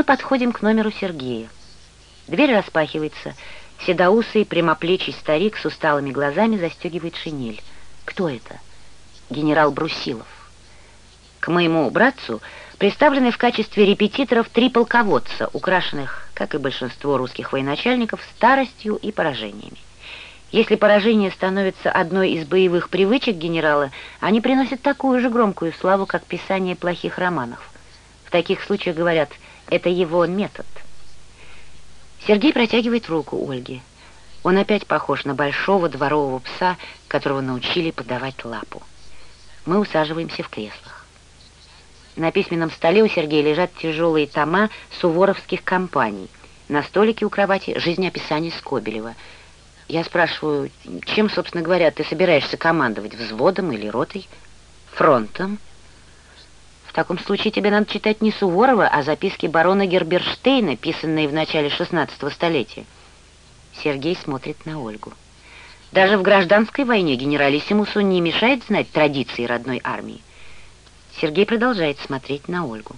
Мы подходим к номеру Сергея. Дверь распахивается. Седоусый, прямоплечий старик с усталыми глазами застегивает шинель. Кто это? Генерал Брусилов. К моему братцу представлены в качестве репетиторов три полководца, украшенных, как и большинство русских военачальников, старостью и поражениями. Если поражение становится одной из боевых привычек генерала, они приносят такую же громкую славу, как писание плохих романов. В таких случаях говорят «это его метод». Сергей протягивает руку Ольге. Он опять похож на большого дворового пса, которого научили подавать лапу. Мы усаживаемся в креслах. На письменном столе у Сергея лежат тяжелые тома суворовских компаний. На столике у кровати жизнеописание Скобелева. Я спрашиваю, чем, собственно говоря, ты собираешься командовать, взводом или ротой? Фронтом? В таком случае тебе надо читать не Суворова, а записки барона Герберштейна, писанные в начале 16 столетия. Сергей смотрит на Ольгу. Даже в гражданской войне генералиссимусу не мешает знать традиции родной армии. Сергей продолжает смотреть на Ольгу.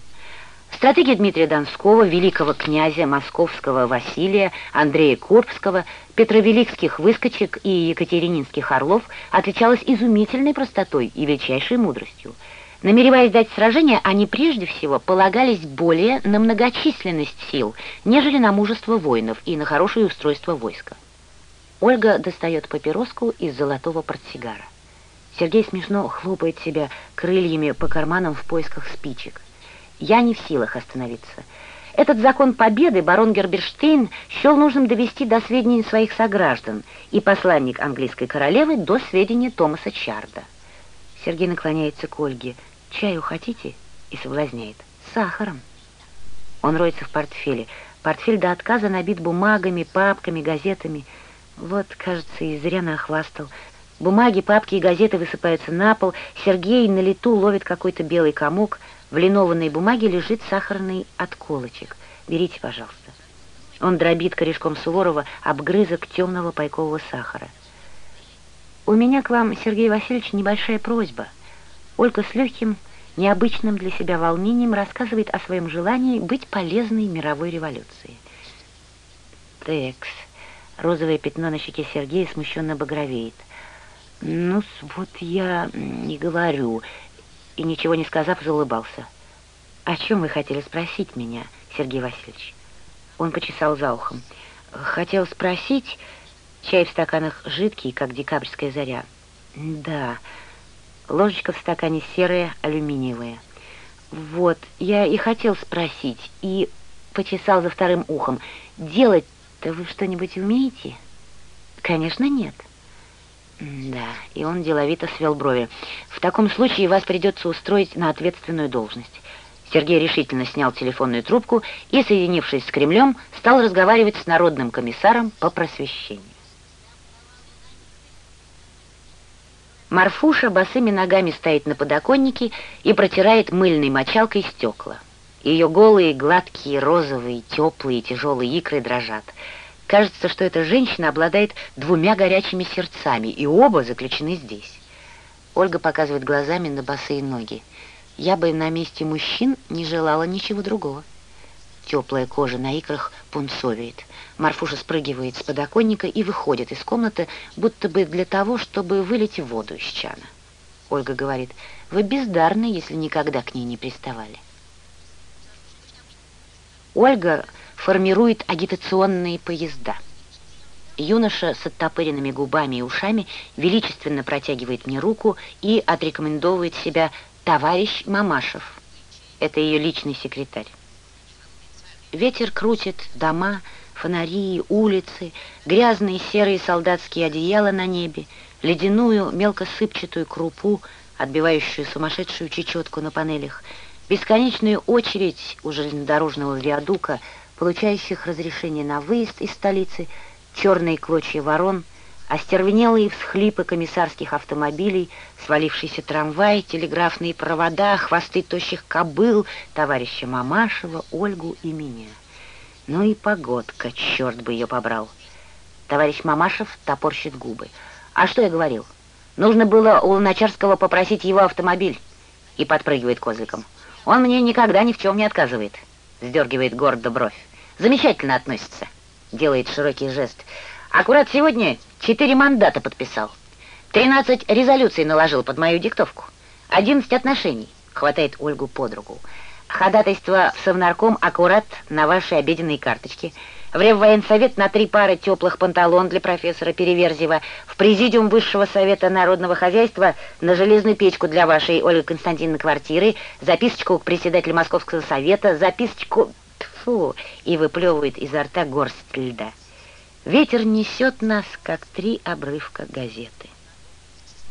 Стратегия Дмитрия Донского, великого князя московского Василия, Андрея Корбского, петровеликских выскочек и екатерининских орлов отличалась изумительной простотой и величайшей мудростью. Намереваясь дать сражение, они прежде всего полагались более на многочисленность сил, нежели на мужество воинов и на хорошее устройство войска. Ольга достает папироску из золотого портсигара. Сергей смешно хлопает себя крыльями по карманам в поисках спичек. Я не в силах остановиться. Этот закон победы барон Герберштейн счел нужным довести до сведения своих сограждан и посланник английской королевы до сведения Томаса Чарда. Сергей наклоняется к Ольге. «Чаю хотите?» и соблазняет. «С сахаром». Он роется в портфеле. Портфель до отказа набит бумагами, папками, газетами. Вот, кажется, и зря нахвастал. Бумаги, папки и газеты высыпаются на пол. Сергей на лету ловит какой-то белый комок. В линованной бумаге лежит сахарный отколочек. Берите, пожалуйста. Он дробит корешком Суворова обгрызок темного пайкового сахара. У меня к вам, Сергей Васильевич, небольшая просьба. Ольга с легким, необычным для себя волнением рассказывает о своем желании быть полезной мировой революции. Текс. Розовое пятно на щеке Сергея смущенно багровеет. Ну, вот я не говорю. И ничего не сказав, заулыбался. О чем вы хотели спросить меня, Сергей Васильевич? Он почесал за ухом. Хотел спросить... Чай в стаканах жидкий, как декабрьская заря. Да, ложечка в стакане серая, алюминиевая. Вот, я и хотел спросить, и почесал за вторым ухом. Делать-то вы что-нибудь умеете? Конечно, нет. Да, и он деловито свел брови. В таком случае вас придется устроить на ответственную должность. Сергей решительно снял телефонную трубку и, соединившись с Кремлем, стал разговаривать с народным комиссаром по просвещению. Марфуша босыми ногами стоит на подоконнике и протирает мыльной мочалкой стекла. Ее голые, гладкие, розовые, теплые, тяжелые икры дрожат — Кажется, что эта женщина обладает двумя горячими сердцами, и оба заключены здесь. Ольга показывает глазами на босые ноги. Я бы на месте мужчин не желала ничего другого. Теплая кожа на икрах пунцовеет. Марфуша спрыгивает с подоконника и выходит из комнаты, будто бы для того, чтобы вылить воду из чана. Ольга говорит, вы бездарны, если никогда к ней не приставали. Ольга формирует агитационные поезда. Юноша с оттопыренными губами и ушами величественно протягивает мне руку и отрекомендовывает себя товарищ Мамашев. Это ее личный секретарь. Ветер крутит дома, фонари, улицы, грязные серые солдатские одеяла на небе, ледяную мелкосыпчатую крупу, отбивающую сумасшедшую чечетку на панелях, бесконечную очередь у железнодорожного виадука — получающих разрешение на выезд из столицы, черные клочья ворон, остервенелые всхлипы комиссарских автомобилей, свалившийся трамвай, телеграфные провода, хвосты тощих кобыл, товарища Мамашева, Ольгу и меня. Ну и погодка, черт бы ее побрал. Товарищ Мамашев топорщит губы. А что я говорил? Нужно было у Луначарского попросить его автомобиль. И подпрыгивает козликом. Он мне никогда ни в чем не отказывает. Сдергивает гордо бровь. Замечательно относится. Делает широкий жест. Аккурат сегодня четыре мандата подписал. Тринадцать резолюций наложил под мою диктовку. Одиннадцать отношений. Хватает Ольгу под руку. Ходатайство в Совнарком аккурат на вашей обеденной карточке. В Реввоенсовет на три пары теплых панталон для профессора Переверзева. В Президиум Высшего Совета Народного Хозяйства на железную печку для вашей Ольги Константиновны квартиры. Записочку к председателю Московского Совета. Записочку... Фу! И выплевывает изо рта горсть льда. Ветер несет нас, как три обрывка газеты.